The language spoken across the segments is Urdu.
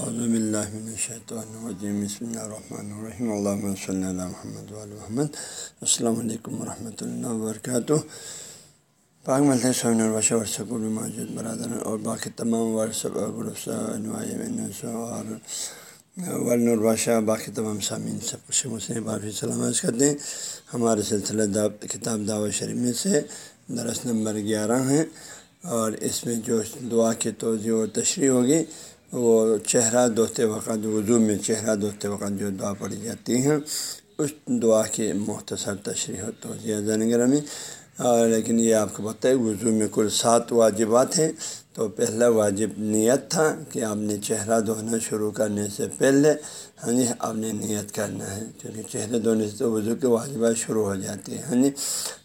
اعوذ باللہ من الشیطان الرجیم بسم اللہ الرحمن الرحیم اللہم صلی اللہ محمد محمد السلام علیکم ورحمۃ اللہ وبرکاتہ پاک ملتے سوین البشہ ورثہ بھی موجود برادر اور باقی تمام ورثہ اور گروپ اور ورن الباشہ باقی تمام سامعین سب خوشی مسلم بافی سلامت کرتے ہیں ہمارے سلسلہ کتاب دعوت شریف میں سے درس نمبر گیارہ ہیں اور اس میں جو دعا کی توضیع و تشریح ہوگی وہ چہرہ دھوتے وقت، وضو میں چہرہ دھوتے وقت جو دعا پڑھی جاتی ہیں، اس دعا کی مختصر تشریح و توضیع زین میں لیکن یہ آپ کو پتہ ہے، وضو میں کل سات واجبات ہیں۔ تو پہلا واجب نیت تھا کہ آپ نے چہرہ دھونا شروع کرنے سے پہلے ہاں جی آپ نے نیت کرنا ہے۔ کیونکہ چہرے دھونے سے تو وضو کے واجبات شروع ہو جاتے ہیں ہاں جی۔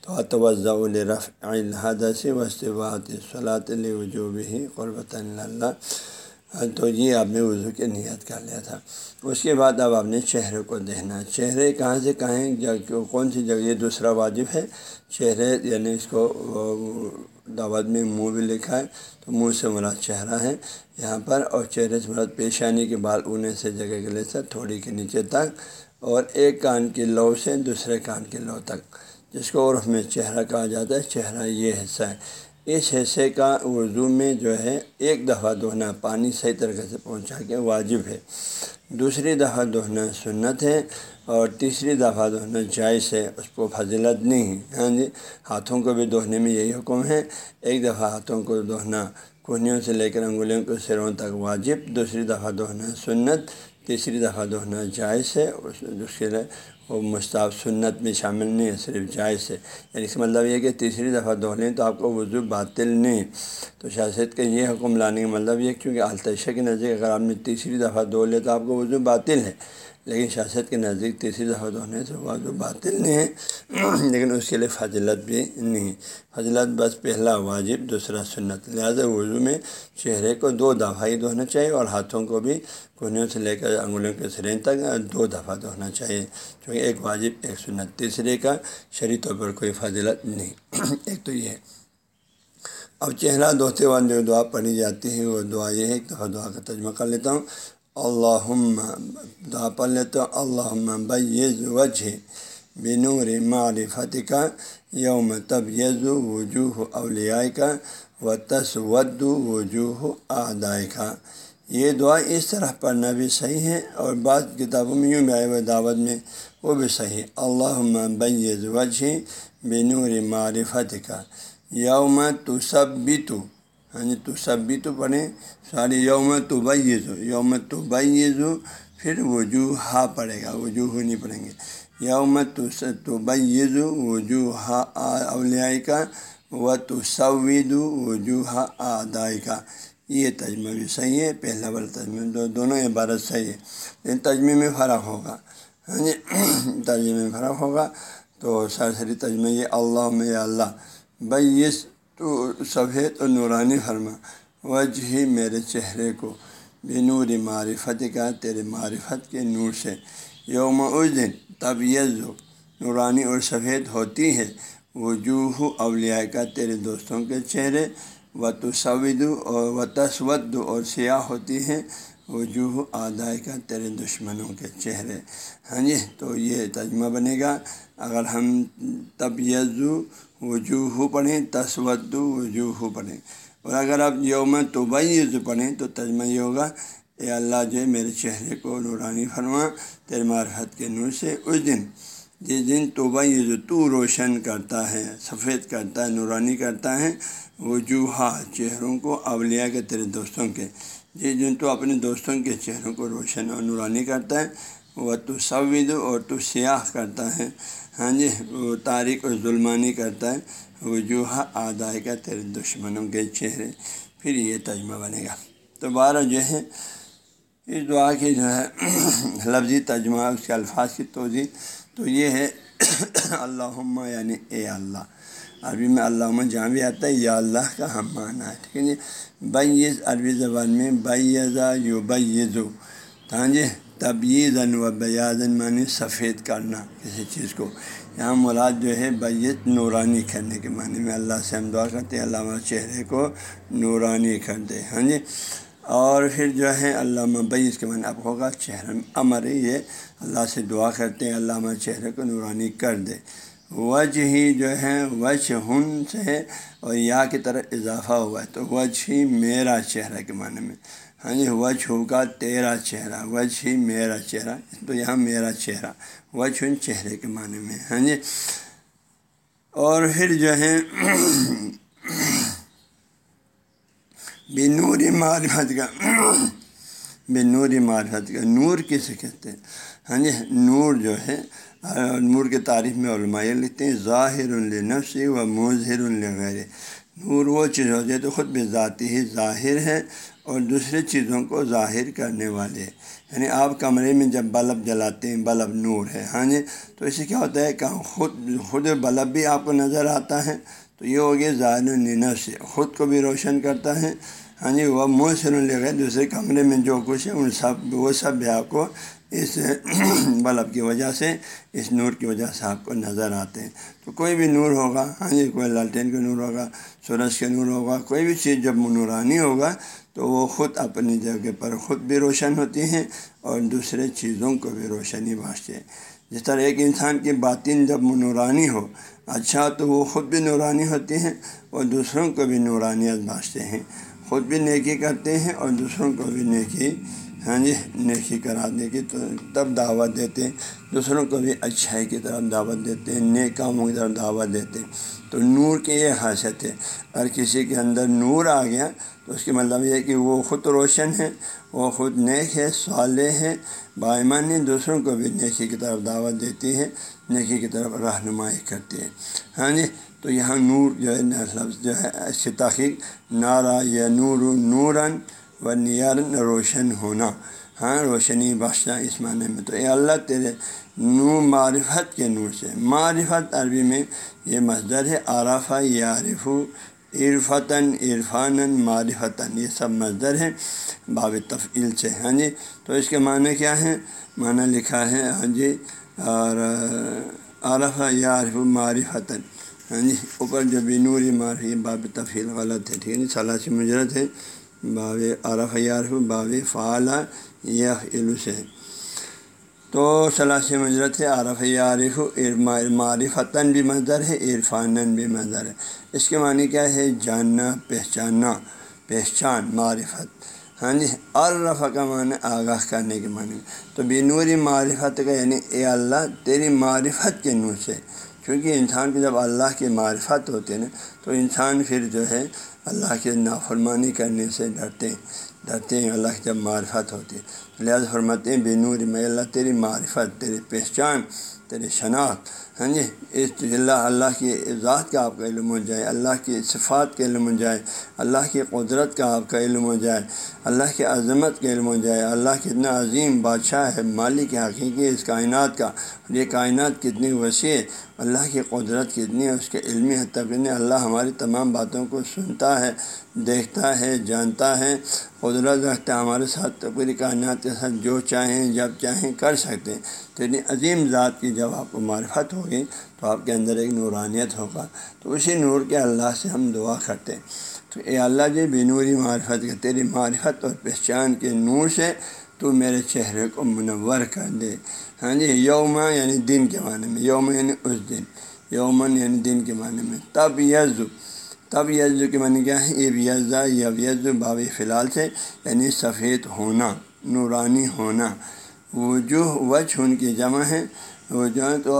تو توضع الرف الحدث وصبات صلاۃ الوجوب ہی قربۃ اللہ تو یہ آپ نے وضو کی نیت کر لیا تھا۔ اس کے بعد اب آپ نے چہرے کو دیکھنا چہرے کہاں سے کہیں کون سی جگہ؟ یہ دوسرا واجب ہے۔ چہرے یعنی اس کو دعوت میں منہ بھی لکھا ہے۔ تو منہ سے مراد چہرہ ہے۔ یہاں پر، اور چہرے سے مراد پیشانی کے بال اونے سے جگہ کے لیے سے تھوڑی کے نیچے تک، اور ایک کان کی لو سے دوسرے کان کی لو تک، جس کو عرف میں چہرہ کہا جاتا ہے۔ چہرہ یہ حصہ ہے۔ اس حصے کا اردو میں جو ہے، ایک دفعہ دہنا پانی صحیح طریقے سے پہنچا کے واجب ہے۔ دوسری دفعہ دہنا سنت ہے اور تیسری دفعہ دہنا جائز ہے، اس کو فضلت نہیں ہے۔ ہاں جی ہاتھوں کو بھی دہنے میں یہی حکم ہے۔ ایک دفعہ ہاتھوں کو دہنا کنیوں سے لے کر انگلیوں کے سروں تک واجب، دوسری دفعہ دہنا سنت، تیسری دفعہ دہنا جائز ہے۔ اس کے لیے وہ مشتاف سنت میں شامل نہیں ہے، صرف جائز ہے۔ یعنی اس کا مطلب یہ کہ تیسری دفعہ دھو لیں تو آپ کو وضو باطل نہیں۔ تو شاست کے یہ حکم لانے کا مطلب یہ کیونکہ التشہ کی نظر اگر آپ نے تیسری دفعہ دھو لے تو آپ کو وضو باطل ہے۔ لیکن شاست کے نزدیک تیسری دفعہ دھونے سے وضو باطل نہیں ہے، لیکن اس کے لیے فضلت بھی نہیں فضلت بس پہلا واجب، دوسرا سنت۔ لہٰذا وضو میں چہرے کو دو دفعہ ہی دھونا چاہیے اور ہاتھوں کو بھی کنیوں سے لے کر انگلیوں کے سرین تک دو دفعہ دھونا چاہیے۔ کیونکہ ایک واجب، ایک سنت۔ تیسرے کا شرح طور پر کوئی فضلت نہیں۔ ایک تو یہ ہے۔ اب چہرہ دھوتے وقت جو دعا پڑھی جاتی ہے، وہ دعا یہ ہے، ایک دفعہ دعا کا ترجمہ کر لیتا ہوں۔ اللہ دعا پڑھ لیتا ہوں اللہ بیز وجہ بنور معرفت کا یوم تب یزو وجوہ اولیاء کا و تصود وجوہ آدائے کا یہ دعا اس طرح پڑھنا بھی صحیح ہے اور بعض کتابوں میں یوں بھی آئے ہوئے دعوت میں وہ بھی صحیح اللہ بیز وجہ بنور معرفت کا یوم تو سب بھی تو ہاں جی تو سب بھی تو پڑھیں، ساری یوم تو بیزو یوم تو بیزو پھر وجوہ ہا پڑے گا وجوہ نہیں پڑھیں گے۔ یوم تو بیزو وجوہ اولیاء کا و تو سوید وجوہ آدائی کا یہ تجمہ بھی صحیح ہے، پہلا والا تجمہ، دو، دونوں عبارت صحیح ہے۔ لیکن تجمے میں فرق ہوگا۔ یعنی ہاں جی تجمے میں فرق ہوگا تو سرسری تجمہ یہ اللہ میں اللہ۔ بیس تو سفید اور نورانی فرما، وجہ ہی میرے چہرے کو، بے نور معرفت کا تیرے معرفت کے نور سے۔ یوم اس دن تب نورانی اور سفید ہوتی ہے۔ وجوہ اولیاء کا تیرے دوستوں کے چہرے و تصود اور و تصود اور سیاہ ہوتی ہیں وجوہ آدائے کا تیرے دشمنوں کے چہرے۔ ہاں جی تو یہ تجمہ بنے گا۔ اگر ہم تب یزو وجوہ پڑھیں تصود وجوہ پڑھیں۔ اور اگر آپ یوم توبہ پڑھیں تو تجمہ یہ ہوگا، اے اللہ جو میرے چہرے کو نورانی فرما، تیرے معرفت کے نور سے۔ اس دن، جس دن توبہ یہ تو روشن کرتا ہے، سفید کرتا ہے، نورانی کرتا ہے، وجوہا چہروں کو، اولیاء کے تیرے دوستوں کے۔ جس دن تو اپنے دوستوں کے چہروں کو روشن اور نورانی کرتا ہے، وہ تو سوید اور تو سیاہ کرتا ہے۔ ہاں جی وہ تاریخ اور ظلمانی کرتا ہے، وجوہ آدائے کا تیرے دشمنوں کے چہرے، پھر یہ تجمہ بنے گا۔ تو بارہ جو ہے، اس دعا کی جو ہے، لفظی تجمہ، اس کے الفاظ کی توضیع تو یہ ہے اللہ یعنی اے اللہ۔ عربی میں علامہ جہاں بھی آتا ہے، یا اللہ کا ہم معنی ہے، ٹھیک ہے جی؟ بیز عربی زبان میں بیزا یو بیزو ہاں جی؟ تبیزن و بیازن معنی سفید کرنا کسی چیز کو۔ یہاں مراد جو ہے بیت نورانی کرنے کے معنی میں اللہ سے ہم دعا کرتے ہیں علامہ چہرے کو نورانی کر دے ہاں جی؟ اور پھر جو ہے علامہ بیس اس کے معنی اب ہوگا چہرہ امر، یہ اللہ سے دعا کرتے ہیں علامہ چہرے کو نورانی کر دے۔ وج ہی جو ہے وج ہن سے اور یا کی طرح اضافہ ہوا ہے۔ تو وج ہی میرا چہرہ کے معنی میں۔ ہاں جی وج ہوگا تیرا چہرہ وج ہی میرا چہرہ۔ تو یہاں میرا چہرہ وج ہن چہرے کے معنی میں۔ ہاں جی اور پھر جو ہے، بنوری معرفت کا، بنوری معرفت کا۔ نور کسے کہتے ہیں؟ ہاں جی نور جو ہے نور کے تعریف میں علماء لکھتے ہیں، ظاہر النفسی و مظہر الغیر نور وہ چیز ہو جائے تو خود بھی ذاتی ہی ظاہر ہے، اور دوسرے چیزوں کو ظاہر کرنے والے یعنی آپ کمرے میں جب بلب جلاتے ہیں، بلب نور ہے ہاں جی تو اسے کیا ہوتا ہے کہ خود خود بلب بھی آپ کو نظر آتا ہے، تو یہ ہو گیا ظاہر النفس خود کو بھی روشن کرتا ہے ہاں جی وہ منہ سے لے گئے دوسرے کمرے میں جو کچھ ہے، ان سب، وہ سب بھی آپ کو اس، بلب کی وجہ سے اس نور کی وجہ سے آپ کو نظر آتے ہیں۔ تو کوئی بھی نور ہوگا ہاں جی کوئی لالٹین کا نور ہوگا، سورج کا نور ہوگا، کوئی بھی چیز جب نورانی ہوگا تو وہ خود اپنی جگہ پر خود بھی روشن ہوتی ہیں اور دوسرے چیزوں کو بھی روشنی بانچتے ہیں۔ جس طرح ایک انسان کی باطن جب نورانی ہو اچھا تو وہ خود بھی نورانی ہوتی ہیں اور دوسروں کو بھی نورانیت بانچتے ہیں۔ خود بھی نیکی کرتے ہیں اور دوسروں کو بھی نیکی ہاں جی نیکی کرانے کی تو تب دعوت دیتے ہیں۔ دوسروں کو بھی اچھائی کی طرف دعوت دیتے ہیں، نیک کاموں کی طرف دعوت دیتے ہیں۔ تو نور کی یہ خاصیت ہے۔ اگر کسی کے اندر نور آ گیا، تو اس کے مطلب یہ ہے کہ وہ خود روشن ہے، وہ خود نیک ہے، صالح ہے بائمانی دوسروں کو بھی نیکی کی طرف دعوت دیتی ہے نیکی کی طرف رہنمائی کرتی ہے ہاں جی تو یہاں نور جو ہے، لفظ جو ہے ایسی تحقیق، نارا یا نور نوراً و نیارن روشن ہونا۔ ہاں روشنی بخشنا اس معنی میں تو اے اللہ تیرے نور، معرفت کے نور سے۔ معرفت عربی میں یہ مصدر ہے عارفہ یارف عرفتاً عرفان معرفتاً۔ یہ سب مصدر ہے باب تفعیل سے۔ ہاں جی تو اس کے معنی کیا ہے معنی لکھا ہے ہاں جی اور عارفہ یارف معرفتاً۔ ہاں جی اوپر جو بھی نوری معرفی، باب تفیل غلط ہے، ٹھیک ہے جی، ثلاثی مجرت ہے۔ باب عرف یارف باب فعال یہ علو سے تو ثلاثی مجرت ہے، عرف یارف معرفتاً بھی مظر ہے عرفان بھی مظر ہے۔ اس کے معنی کیا ہے؟ جاننا، پہچاننا، پہچان، معرفت۔ ہاں جی عرف کا معنی آگاہ کرنے کے معنی۔ تو بنوری معرفت کا یعنی اے اللہ، تیری معرفت کے نور سے۔ کیونکہ انسان کے جب اللہ کی معرفت ہوتے ہیں نا، تو انسان پھر جو ہے اللہ کے نافرمانی کرنے سے ڈرتے ہیں ڈرتے ہیں اللہ کی جب معرفت ہوتی ہے۔ لہٰذا فرماتے ہیں، بے نور میں اللہ تیری معرفت تیری پہچان تیری شناخت ہاں جی؟ اس اللہ اللہ کی ذات کا آپ کا علم ہو جائے، اللہ کی صفات کا علم ہو جائے، اللہ کی قدرت کا آپ کا علم ہو جائے، اللہ کی عظمت کا علم ہو جائے، اللہ کتنا عظیم بادشاہ ہے، مالک حقیقی اس کائنات کا یہ کائنات کتنی وسیع ہے، اللہ کی قدرت کتنی ہے، اس کے علمی حد تک اللہ ہماری تمام باتوں کو سنتا ہے، دیکھتا ہے، جانتا ہے، قدرت رکھتا ہے، ہمارے ساتھ پوری کائنات کے ساتھ جو چاہیں، جب چاہیں کر سکتے ہیں۔ تو اتنی عظیم ذات کی جب آپ کو معرفت ہوگی تو آپ کے اندر ایک نورانیت ہوگا۔ تو اسی نور کے اللہ سے ہم دعا کرتے ہیں۔ تو اے اللہ جی بے نوری معرفت کے تیری معرفت اور پہچان کے نور سے تو میرے چہرے کو منور کر دے۔ ہاں جی یوم یعنی دن کے معنی میں، یوم یعنی اس دن۔ یومن یعنی دن کے معنی میں۔ تب یز تب یز کے معنی کیا ہے؟ اب یزا یب یز باب فی الحال سے یعنی سفید ہونا، نورانی ہونا۔ وجوہ، وجہ ان کی جمع ہے۔ وجوہ تو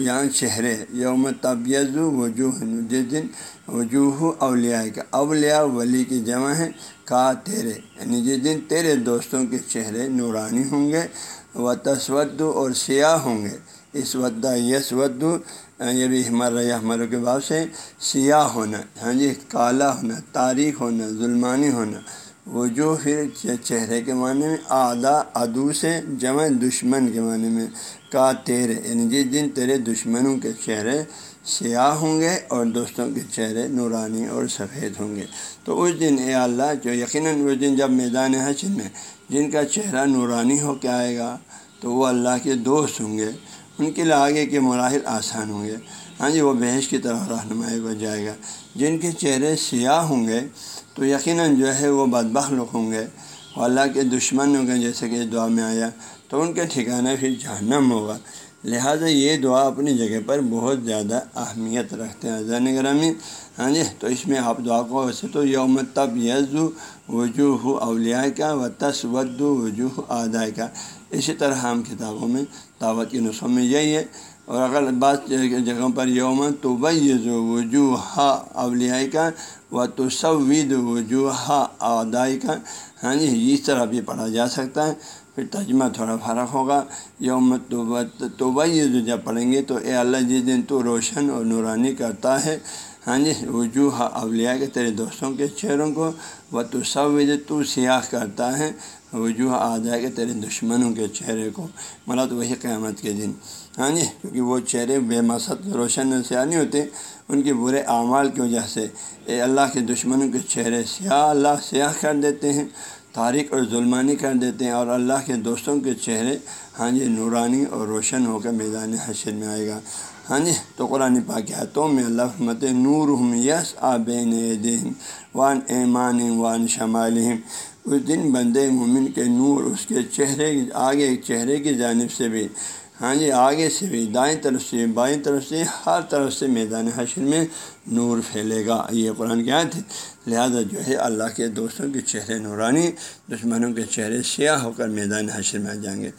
یہاں چہرے یوم طبیز وجوہ جس دن وجوہ اولیاء کا۔ اولیاء ولی کی جمع ہے کا تیرے۔ یعنی جس دن تیرے دوستوں کے چہرے نورانی ہوں گے و تسود اور سیاہ ہوں گے۔ اس ودا یس ودو یہ بھی یعنی ہمارا یا ہماروں کے بعد سے سیاہ ہونا۔ ہاں جی کالا ہونا، تاریخ ہونا، ظلمانی ہونا۔ وہ جو پھر چہرے کے معنی میں آدھا ادو سے جمع، دشمن کے معنی میں۔ کا تیرے یعنی جس دن تیرے دشمنوں کے چہرے سیاہ ہوں گے اور دوستوں کے چہرے نورانی اور سفید ہوں گے۔ تو اس دن اے اللہ، جو یقیناً اس دن جب میدان حسن میں جن کا چہرہ نورانی ہو کے آئے گا، تو وہ اللہ کے دوست ہوں گے۔ ان کے لیے آگے کے مراحل آسان ہوں گے۔ ہاں جی وہ بحث کی طرح رہنمائی ہو جائے گا۔ جن کے چہرے سیاہ ہوں گے، تو یقیناً جو ہے وہ بدبخ لوگ ہوں گے۔ اور اللہ کے دشمن ہوں گے جیسے کہ دعا میں آیا تو ان کے ٹھکانا پھر جہنم ہوگا۔ لہٰذا یہ دعا اپنی جگہ پر بہت زیادہ اہمیت رکھتے ہیں۔ زین گرامی ہاں جی تو اس میں آپ دعا کو ویسے تو یوم تب یز وجوہ اولیاء کا و ود وجوہ آدائے کا اسی طرح ہم کتابوں میں دعوت کی نسخوں میں یہی ہے۔ اور اگر بعض جگہوں پر یوم تو وجوہ اولیاء کا و تو سود وجوہ آدائی کا ہاں جی اس طرح بھی پڑھا جا سکتا ہے۔ پھر ترجمہ تھوڑا فرق ہوگا یوم توبہ جو جب پڑھیں گے تو اے اللہ جس دن تو روشن اور نورانی کرتا ہے ہاں جی وجوہ اولیاء کے تیرے دوستوں کے چہروں کو وہ تو سب تو سیاح کرتا ہے وجوہ آدھا کے تیرے دشمنوں کے چہرے کو مراد وہی قیامت کے دن ہاں جی کیونکہ وہ چہرے بے مقصد روشن سیاہ نہیں ہوتے ان کے برے اعمال کی وجہ سے اے اللہ کے دشمنوں کے چہرے سیاہ، اللہ سیاہ کر دیتے ہیں۔ تاریخ اور ظلمانی کر دیتے ہیں اور اللہ کے دوستوں کے چہرے ہاں جی نورانی اور روشن ہو کر میدان حشر میں آئے گا۔ ہاں جی تو قرآن پاکیاتوں میں اللہ مت نور ہم یس آبین دین وان ایمان وان شمال اس دن بندے مومن کے نور اس کے چہرے، آگے چہرے کی جانب سے بھی ہاں جی آگے سے بھی، دائیں طرف سے، بائیں طرف سے، ہر طرف سے میدان حشر میں نور پھیلے گا۔ یہ قرآن کیا تھے لہذا جو ہے اللہ کے دوستوں کے چہرے نورانی، دشمنوں کے چہرے سیاہ ہو کر میدان حشر میں آ جائیں گے۔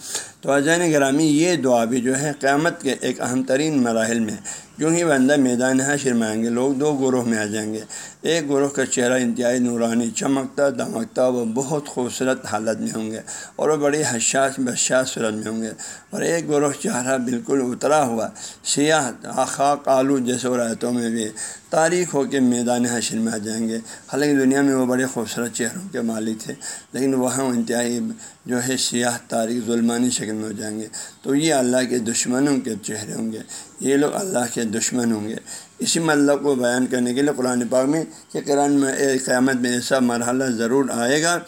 تو عجین گرامی، یہ دعا بھی جو ہے قیامت کے ایک اہم ترین مراحل میں کیوں ہی بندہ میدان حشر میں آئیں گے، لوگ دو گروہ میں آ جائیں گے۔ ایک گروہ کا چہرہ انتہائی نورانی، چمکتا دمکتا وہ بہت خوبصورت حالت میں ہوں گے اور وہ بڑی حساس، بشاس صورت میں ہوں گے۔ اور ایک گروہ چہرہ بالکل اترا ہوا، سیاہ خاک آلو جیسے رایتوں میں بھی تاریخ ہو کے میدان حشر میں آ جائیں گے۔ حالانکہ دنیا میں وہ بڑے خوبصورت چہروں کے مالک تھے لیکن وہاں انتہائی جو ہے سیاہ، تاریخ، ظلمانی شکل میں ہو جائیں گے۔ تو یہ اللہ کے دشمنوں کے چہرے ہوں گے۔ یہ لوگ اللہ کے دشمن ہوں گے۔ اسی مطلب کو بیان کرنے کے لیے قرآن پاک میں کہ قرآن میں قیامت میں ایسا مرحلہ ضرور آئے گا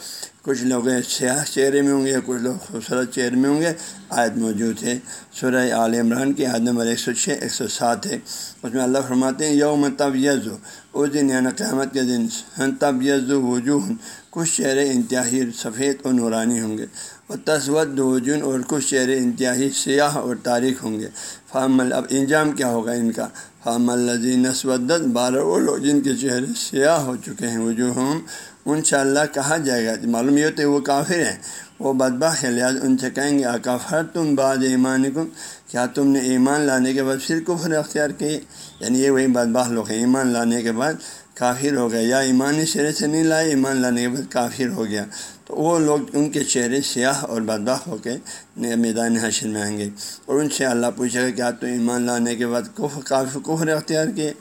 کچھ لوگ سیاہ چہرے میں ہوں گے، کچھ لوگ خوبصورت چہرے میں ہوں گے۔ آیت موجود ہے۔ سورہ عال عمران کی عید نمبر ایک سو چھ، ایک سو سات ہے۔ اس میں اللہ فرماتے ہیں، یوم تب یز اس دن یعنی قیامت کے دن تب یز وجوہ کچھ چہرے انتہائی سفید اور نورانی ہوں گے۔ اور تصوت وجون اور کچھ چہرے انتہائی سیاہ اور تاریخ ہوں گے۔ فام اب انجام کیا ہوگا ان کا؟ فام الزی نسودت بارہ وہ لوگ جن کے چہرے سیاہ ہو چکے ہیں وجوہ ان شاء اللہ کہا جائے گا۔ معلوم یہ ہوتے وہ کافر ہیں۔ وہ بدبا ہے لحاظ ان سے کہیں گے آکافر تم بعد ایمان کو کیا تم نے ایمان لانے کے بعد پھر کفر اختیار کی؟ یعنی یہ وہی بدباہ لوگ ہیں۔ ایمان لانے کے بعد کافر ہو گیا یا ایمانی سرے سے نہیں لائے، ایمان لانے کے بعد کافر ہو گیا۔ تو وہ لوگ ان کے چہرے سیاہ اور بدباہ ہو کے میدان حاصل میں آئیں گے۔ اور ان سے اللہ پوچھے گا کیا تو ایمان لانے کے بعد کف کافی کفر اختیار کیے؟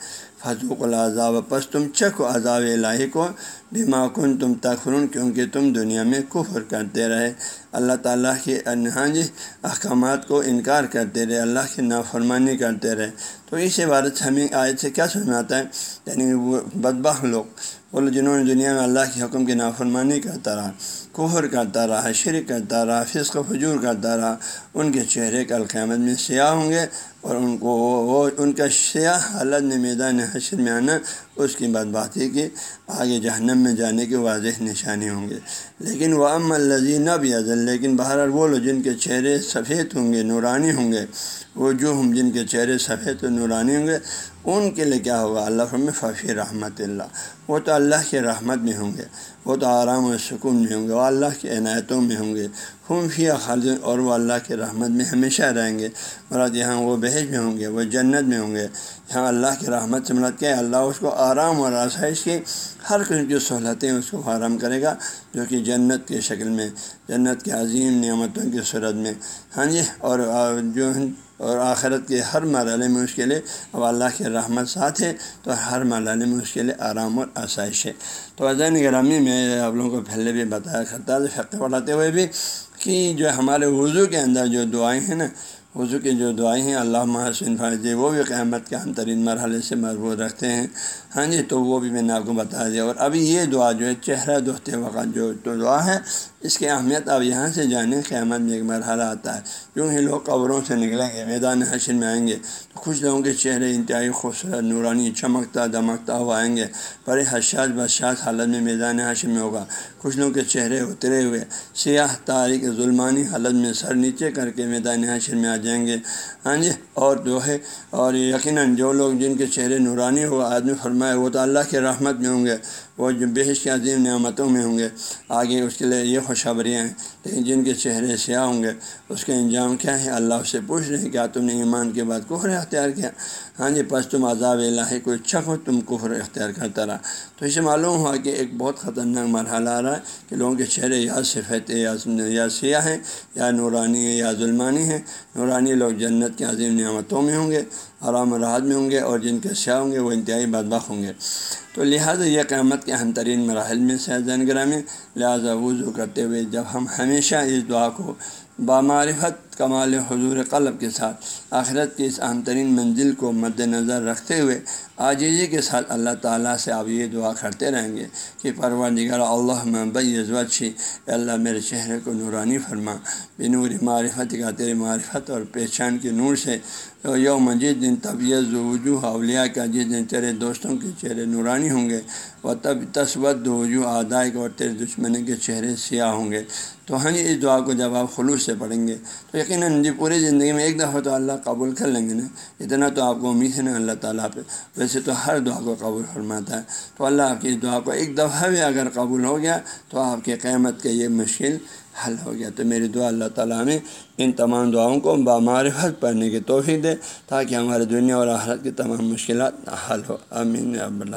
فضوق العذاب پس تم چکھ عذاب الہی کو بیما کن تم تخرون کیونکہ تم دنیا میں کفر کرتے رہے۔ اللہ تعالیٰ کے ہاں جی احکامات کو انکار کرتے رہے، اللہ کی نافرمانی کرتے رہے۔ تو اس عبارت ہمیں آج سے کیا سمجھاتا ہے؟ یعنی وہ بدباہ لوگ، وہ جنہوں نے دنیا میں اللہ کے حکم کی نافرمانی کرتا رہا، کفر کرتا رہا، شرک کرتا رہا، فسق و فجور کرتا رہا، ان کے چہرے کا القیامت میں سیاہ ہوں گے۔ اور ان کو وہ ان کا سیاہ حالت میں میدان حشر میں آنا، اس کی بات بات ہے کہ آگے جہنم میں جانے کے واضح نشانی ہوں گے۔ لیکن وہ ام الزی نہ بھی لیکن بہرحال وہ لوگ جن کے چہرے سفید ہوں گے، نورانی ہوں گے، وہ جو ہم جن کے چہرے سفید و نورانی ہوں گے، ان کے لیے کیا ہوگا؟ اللہ میں ففی رحمت اللہ۔ وہ تو اللہ کے رحمت میں ہوں گے، وہ تو آرام و سکون میں ہوں گے، وہ اللہ کی عنایتوں میں ہوں گے فی خالد اور وہ اللہ کے رحمت میں ہمیشہ رہیں گے۔ مراد یہاں وہ بحث میں ہوں گے، وہ جنت میں ہوں گے۔ یہاں اللہ کی رحمت سے مراد کیا اللہ اس کو آرام اور آسائش کی ہر قسم کی سہولتیں اس کو فراہم کرے گا جو کہ جنت کی شکل میں، جنت کے عظیم نعمتوں کی صورت میں۔ ہاں جی اور جو اور آخرت کے ہر مرحلے میں اس کے لیے اب اللہ کے رحمت ساتھ ہے، تو ہر مرحلے میں اس کے لیے آرام اور آسائش ہے۔ تو عظین گرامی میں آپ لوگوں کو پہلے بھی بتایا کرتا ہے فقہ پڑھاتے ہوئے بھی کہ جو ہمارے وضو کے اندر جو دعائیں ہیں نا وضو کی جو دعائیں ہیں، اللہ محسن فائدے وہ بھی قیامت کے ہم ترین مرحلے سے مربوط رکھتے ہیں۔ ہاں جی تو وہ بھی میں نے آپ کو بتا دیا۔ اور ابھی یہ دعا جو ہے، چہرہ دہتے وقت جو تو دعا ہے، اس کی اہمیت اب یہاں سے جانے قیامت میں ایک مرحلہ آتا ہے۔ کیوں ہی لوگ قبروں سے نکلیں گے، میدان حشر میں آئیں گے۔ تو کچھ لوگوں کے چہرے انتہائی خوبصورت، نورانی، چمکتا، دمکتا ہوا آئیں گے۔ بڑے حشاش بشاش حالت میں میدان حشر میں ہوگا۔ کچھ لوگوں کے چہرے اترے ہوئے۔ سیاہ تاریخ ظلمانی حالت میں سر نیچے کر کے میدان حشر میں آ جائیں گے۔ ہاں جی اور جو ہے، اور یقیناً جو لوگ جن کے چہرے نورانی ہو، آدمی فرمائے، وہ تو اللہ کے رحمت میں ہوں گے۔ وہ جو بحث کے عظیم نعمتوں میں ہوں گے، آگے اس کے لیے یہ خوشخبریاں ہیں۔ لیکن جن کے چہرے سیاہ ہوں گے، اس کے انجام کیا ہے؟ اللہ سے پوچھ رہے ہیں کیا تم نے ایمان کے بعد کفر اختیار کیا؟ ہاں جی پس تم عذاب الہی کو اچھا ہو تم کفر اختیار کرتا رہا۔ تو اسے معلوم ہوا کہ ایک بہت خطرناک مرحلہ آ رہا ہے کہ لوگوں کے چہرے یا صفت، یا یا سیاہ ہیں، یا نورانی ہے یا ظلمانی ہیں۔ نورانی لوگ جنت کے عظیم نعمتوں میں ہوں گے۔ آرام راحت میں ہوں گے اور جن کے سیاہ ہوں گے وہ انتہائی بدبخ ہوں گے۔ تو لہٰذا یہ قیامت کے اہم ترین مراحل میں سے زین گرامی، لہٰذا وضو کرتے ہوئے جب ہم ہمیشہ اس دعا کو بامعرفت، کمال حضور قلب کے ساتھ آخرت کی اس اہم ترین منزل کو مد نظر رکھتے ہوئے آجیزی کے ساتھ اللہ تعالیٰ سے آپ یہ دعا کرتے رہیں گے کہ پرور نگر اللہ محبی اللہ میرے چہرے کو نورانی فرما، بنور معرفت کا تیرے معرفت اور پہچان کے نور سے یوم مجید دن طبیعت وجوہ اولیاء کا جس دن تیرے دوستوں کے چہرے نورانی ہوں گے وہ تب تصوت وجوہ آدائے اور تیرے دشمنی کے چہرے سیاہ ہوں گے۔ تو ہاں اس دعا کو جب آپ خلوص سے پڑھیں گے، تو یقیناً جی پوری زندگی میں ایک دفعہ تو اللہ قبول کر لیں گے نا، اتنا تو آپ کو امید ہے نا اللہ تعالیٰ پہ۔ ویسے تو ہر دعا کو قبول فرماتا ہے۔ تو اللہ آپ کی دعا کو ایک دفعہ بھی اگر قبول ہو گیا تو آپ کے قیامت کے یہ مشکل حل ہو گیا۔ تو میری دعا اللہ تعالیٰ نے ان تمام دعاؤں کو بامعرفت پڑھنے کی توفیق دے تاکہ ہمارے دنیا اور آخرت کی تمام مشکلات حل ہو۔ امین اب اللہ